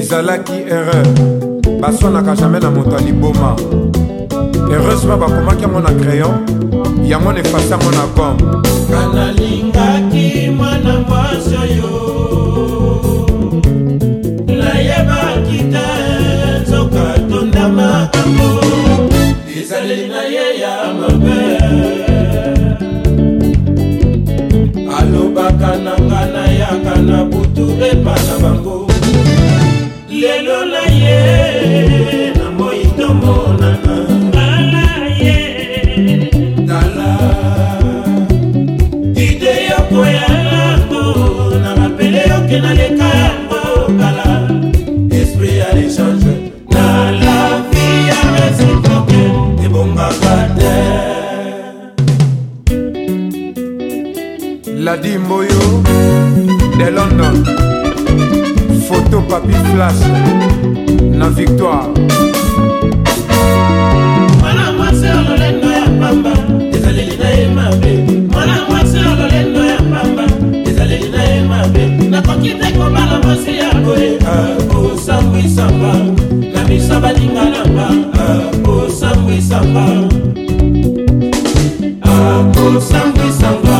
ezalaki erreur baswanaka jamai na moto ya liboma heureusement bakomaki yango na crayon yango na efase yango na gome nga nalingaki mwana mwasi oyo makambo ezaleli na ye ya mabe alobaka na nga nayaka na butu epana Freddy Mboyo de London Photo Papi Flash na Victoire mwana mwasi ololendo ya pamba ezaleli na ye mabe mwana mwasi ololendo ya pamba ezaleli na ye mabe nakoki te kobala mwasi ya boye osambwisamba na miso baninga nanga osambwisamba akosambwisamba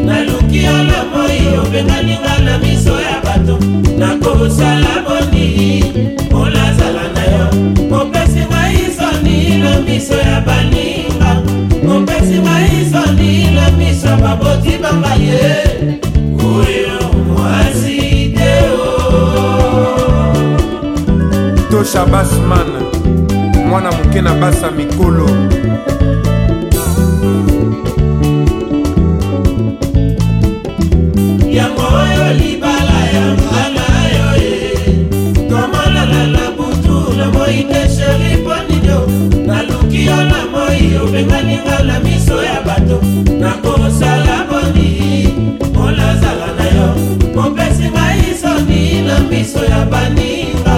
osenganinga na miso ya bato nakosala boni olazala na yo mopesi ngai soni na miso ya baninga mopesi ngai soni na miso ya baboti banga ye oyo mwasi te tosha basman mwana moke na basa mikolo nakosala boni molazala na yo mopesi ngai soni na miso ya baninga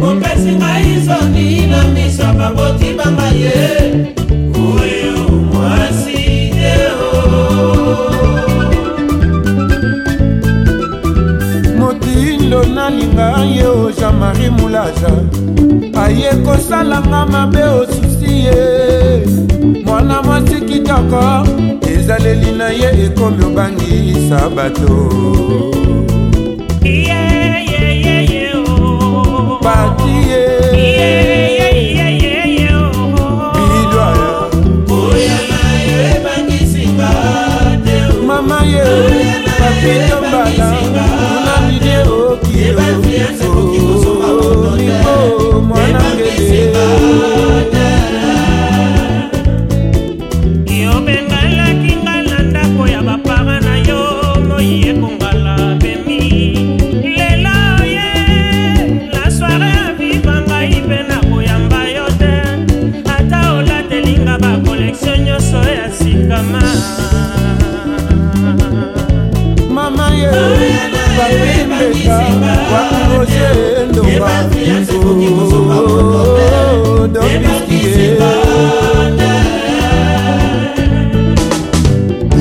mopesi ngai soni na miso ya babotimanga ye oyo mwasi yeo motindo nalinga ye o jean-marie mulaza aye kosalanga mabe osusi ye mpona mwasi kitoko ezaleli na ye ekomi obangisa bato yeah.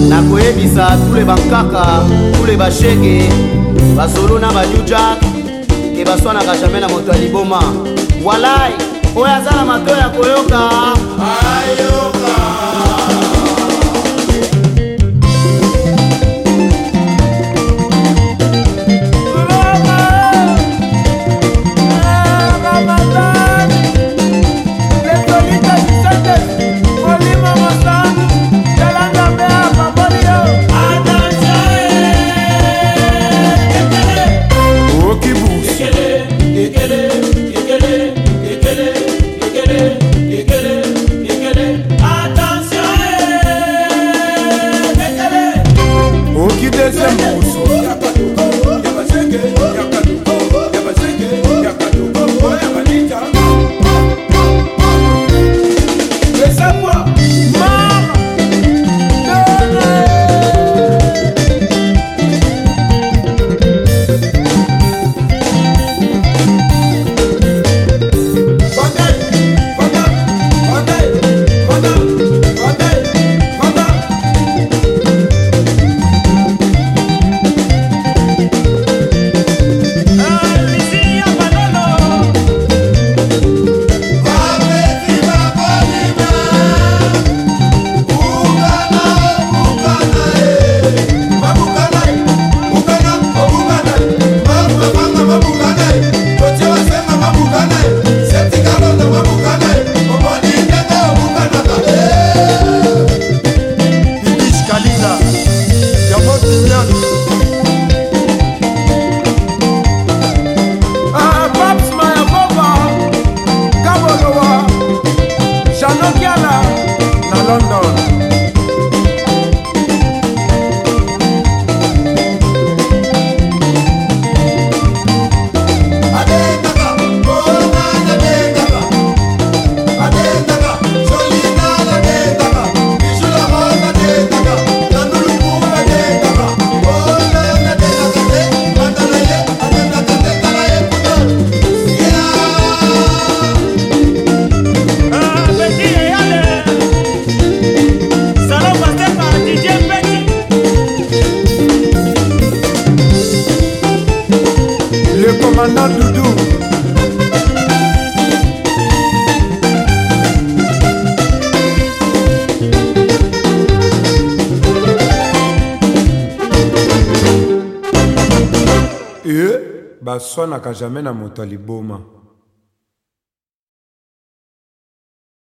nakoyebisa tule bankaka tule bashege bazolo na bajujak e baswanaka jamai na moto ya liboma walai oyo aza na mato ya koyoka ayoka baswanaka jamai na moto ya liboma